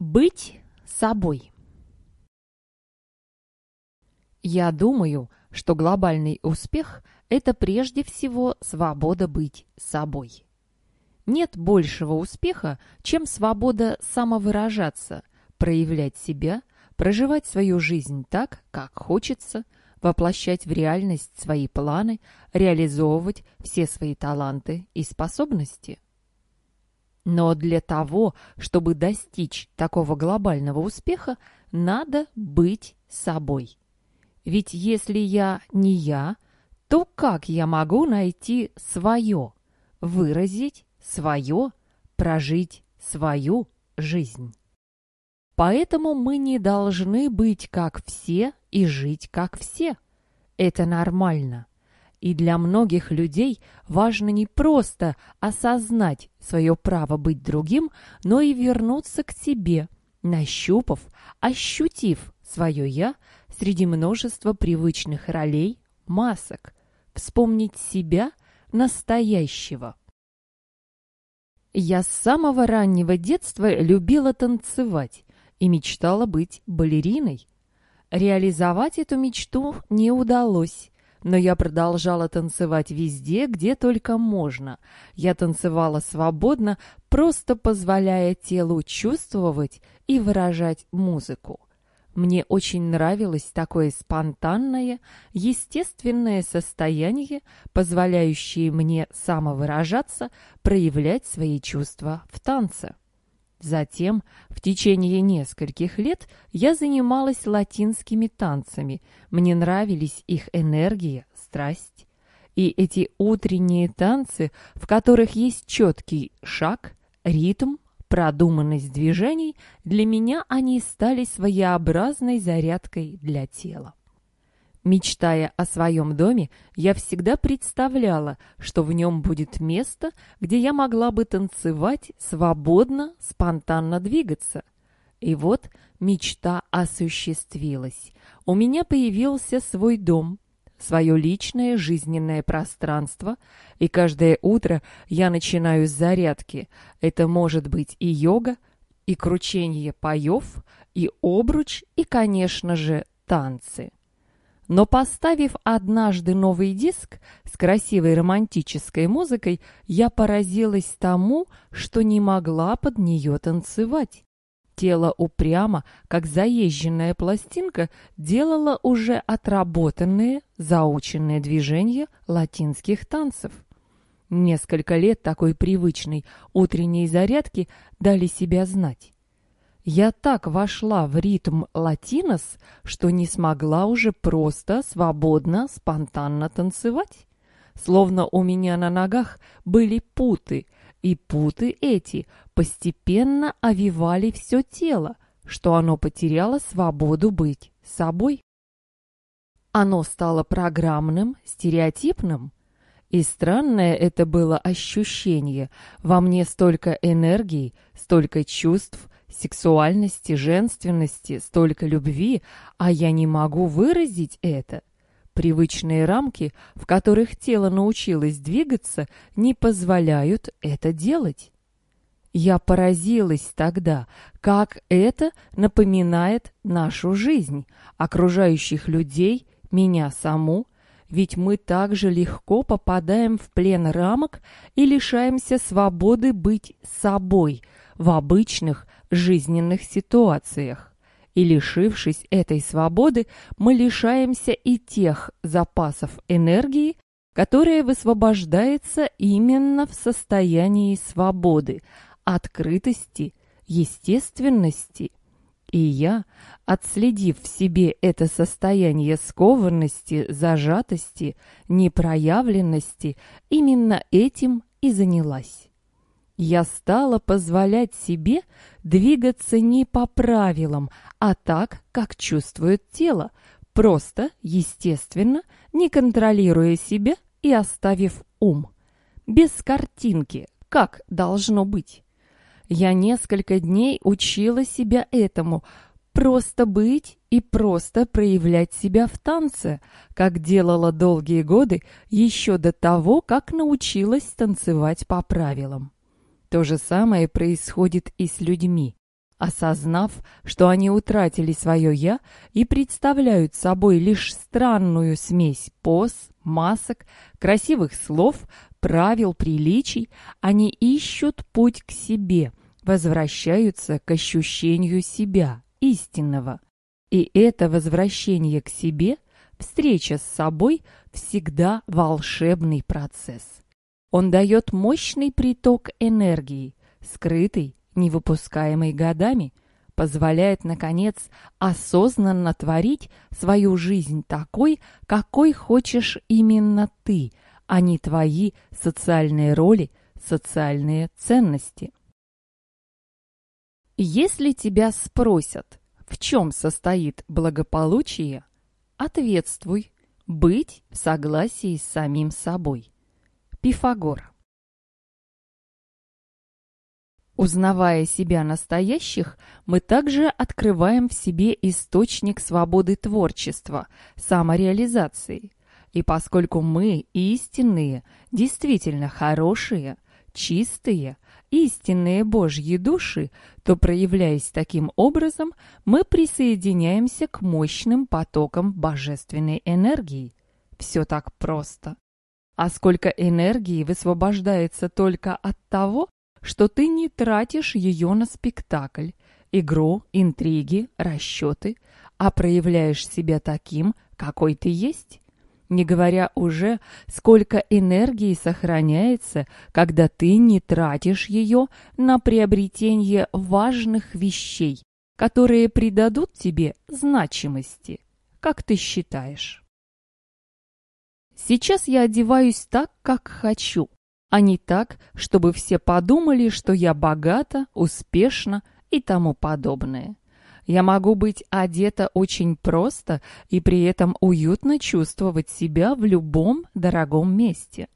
Быть собой. Я думаю, что глобальный успех – это прежде всего свобода быть собой. Нет большего успеха, чем свобода самовыражаться, проявлять себя, проживать свою жизнь так, как хочется, воплощать в реальность свои планы, реализовывать все свои таланты и способности. Но для того, чтобы достичь такого глобального успеха, надо быть собой. Ведь если я не я, то как я могу найти свое, выразить свое, прожить свою жизнь? Поэтому мы не должны быть как все и жить как все. Это нормально. И для многих людей важно не просто осознать свое право быть другим, но и вернуться к себе, нащупав, ощутив свое «я» среди множества привычных ролей, масок, вспомнить себя настоящего. Я с самого раннего детства любила танцевать и мечтала быть балериной. Реализовать эту мечту не удалось, но я продолжала танцевать везде, где только можно. Я танцевала свободно, просто позволяя телу чувствовать и выражать музыку. Мне очень нравилось такое спонтанное, естественное состояние, позволяющее мне самовыражаться, проявлять свои чувства в танце. Затем, в течение нескольких лет, я занималась латинскими танцами. Мне нравились их энергия, страсть. И эти утренние танцы, в которых есть четкий шаг, ритм, продуманность движений, для меня они стали своеобразной зарядкой для тела. Мечтая о своем доме, я всегда представляла, что в нем будет место, где я могла бы танцевать, свободно, спонтанно двигаться. И вот мечта осуществилась. У меня появился свой дом, свое личное жизненное пространство, и каждое утро я начинаю с зарядки. Это может быть и йога, и кручение паев, и обруч, и, конечно же, танцы. Но поставив однажды новый диск с красивой романтической музыкой, я поразилась тому, что не могла под нее танцевать. Тело упрямо, как заезженная пластинка, делало уже отработанные, заученные движения латинских танцев. Несколько лет такой привычной утренней зарядки дали себя знать. Я так вошла в ритм латинос, что не смогла уже просто, свободно, спонтанно танцевать. Словно у меня на ногах были путы, и путы эти постепенно овивали все тело, что оно потеряло свободу быть собой. Оно стало программным, стереотипным. И странное это было ощущение. Во мне столько энергии, столько чувств, сексуальности, женственности, столько любви, а я не могу выразить это. Привычные рамки, в которых тело научилось двигаться, не позволяют это делать. Я поразилась тогда, как это напоминает нашу жизнь, окружающих людей, меня саму, ведь мы также легко попадаем в плен рамок и лишаемся свободы быть собой в обычных жизненных ситуациях. И лишившись этой свободы, мы лишаемся и тех запасов энергии, которые высвобождаются именно в состоянии свободы, открытости, естественности. И я, отследив в себе это состояние скованности, зажатости, непроявленности, именно этим и занялась. Я стала позволять себе двигаться не по правилам, а так, как чувствует тело, просто, естественно, не контролируя себя и оставив ум. Без картинки, как должно быть. Я несколько дней учила себя этому, просто быть и просто проявлять себя в танце, как делала долгие годы еще до того, как научилась танцевать по правилам. То же самое происходит и с людьми. Осознав, что они утратили свое «я» и представляют собой лишь странную смесь поз, масок, красивых слов, правил, приличий, они ищут путь к себе, возвращаются к ощущению себя, истинного. И это возвращение к себе, встреча с собой, всегда волшебный процесс. Он дает мощный приток энергии, скрытый, невыпускаемый годами, позволяет, наконец, осознанно творить свою жизнь такой, какой хочешь именно ты, а не твои социальные роли, социальные ценности. Если тебя спросят, в чем состоит благополучие, ответствуй «быть в согласии с самим собой». Пифагор Узнавая себя настоящих, мы также открываем в себе источник свободы творчества, самореализации. И поскольку мы истинные, действительно хорошие, чистые, истинные Божьи души, то, проявляясь таким образом, мы присоединяемся к мощным потокам божественной энергии. Все так просто. А сколько энергии высвобождается только от того, что ты не тратишь ее на спектакль, игру, интриги, расчеты, а проявляешь себя таким, какой ты есть. Не говоря уже, сколько энергии сохраняется, когда ты не тратишь ее на приобретение важных вещей, которые придадут тебе значимости, как ты считаешь. Сейчас я одеваюсь так, как хочу, а не так, чтобы все подумали, что я богата, успешна и тому подобное. Я могу быть одета очень просто и при этом уютно чувствовать себя в любом дорогом месте.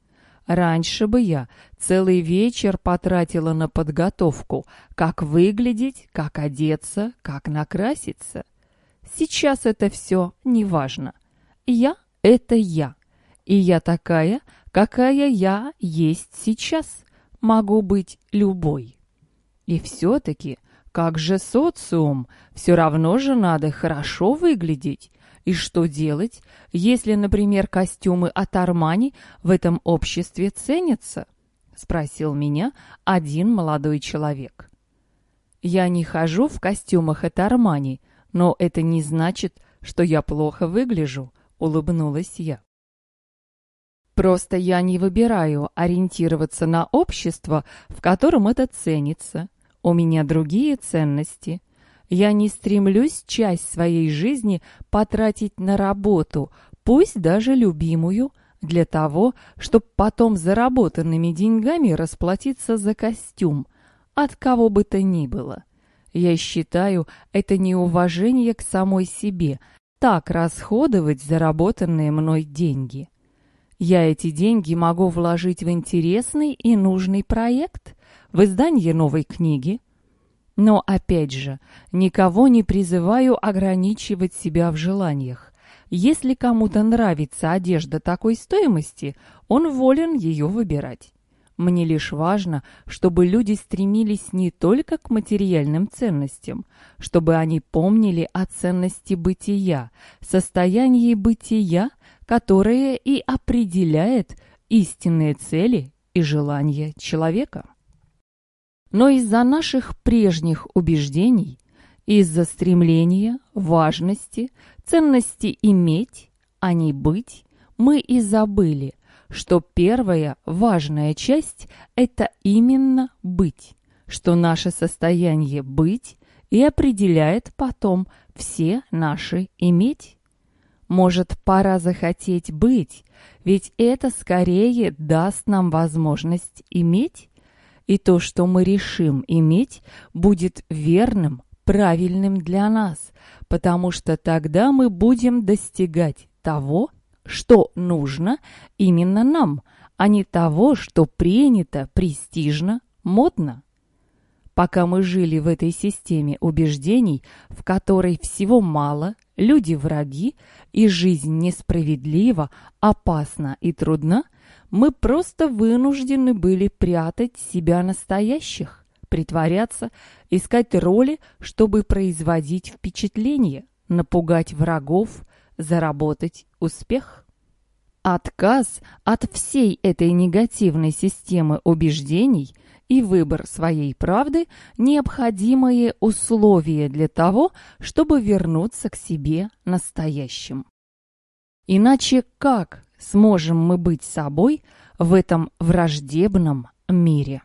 Раньше бы я целый вечер потратила на подготовку, как выглядеть, как одеться, как накраситься. Сейчас это все не важно. Я — это я. И я такая, какая я есть сейчас, могу быть любой. И все-таки, как же социум, все равно же надо хорошо выглядеть. И что делать, если, например, костюмы от Армани в этом обществе ценятся? Спросил меня один молодой человек. Я не хожу в костюмах от Армани, но это не значит, что я плохо выгляжу, улыбнулась я. Просто я не выбираю ориентироваться на общество, в котором это ценится. У меня другие ценности. Я не стремлюсь часть своей жизни потратить на работу, пусть даже любимую, для того, чтобы потом заработанными деньгами расплатиться за костюм, от кого бы то ни было. Я считаю, это неуважение к самой себе, так расходовать заработанные мной деньги. Я эти деньги могу вложить в интересный и нужный проект, в издание новой книги. Но, опять же, никого не призываю ограничивать себя в желаниях. Если кому-то нравится одежда такой стоимости, он волен ее выбирать. Мне лишь важно, чтобы люди стремились не только к материальным ценностям, чтобы они помнили о ценности бытия, состоянии бытия которое и определяет истинные цели и желания человека. Но из-за наших прежних убеждений, из-за стремления, важности, ценности иметь, а не быть, мы и забыли, что первая важная часть – это именно быть, что наше состояние быть и определяет потом все наши иметь. Может, пора захотеть быть, ведь это скорее даст нам возможность иметь. И то, что мы решим иметь, будет верным, правильным для нас, потому что тогда мы будем достигать того, что нужно именно нам, а не того, что принято, престижно, модно. Пока мы жили в этой системе убеждений, в которой всего мало, люди враги, и жизнь несправедлива, опасна и трудна, мы просто вынуждены были прятать себя настоящих, притворяться, искать роли, чтобы производить впечатление, напугать врагов, заработать успех? Отказ от всей этой негативной системы убеждений и выбор своей правды – необходимые условия для того, чтобы вернуться к себе настоящим. Иначе как сможем мы быть собой в этом враждебном мире?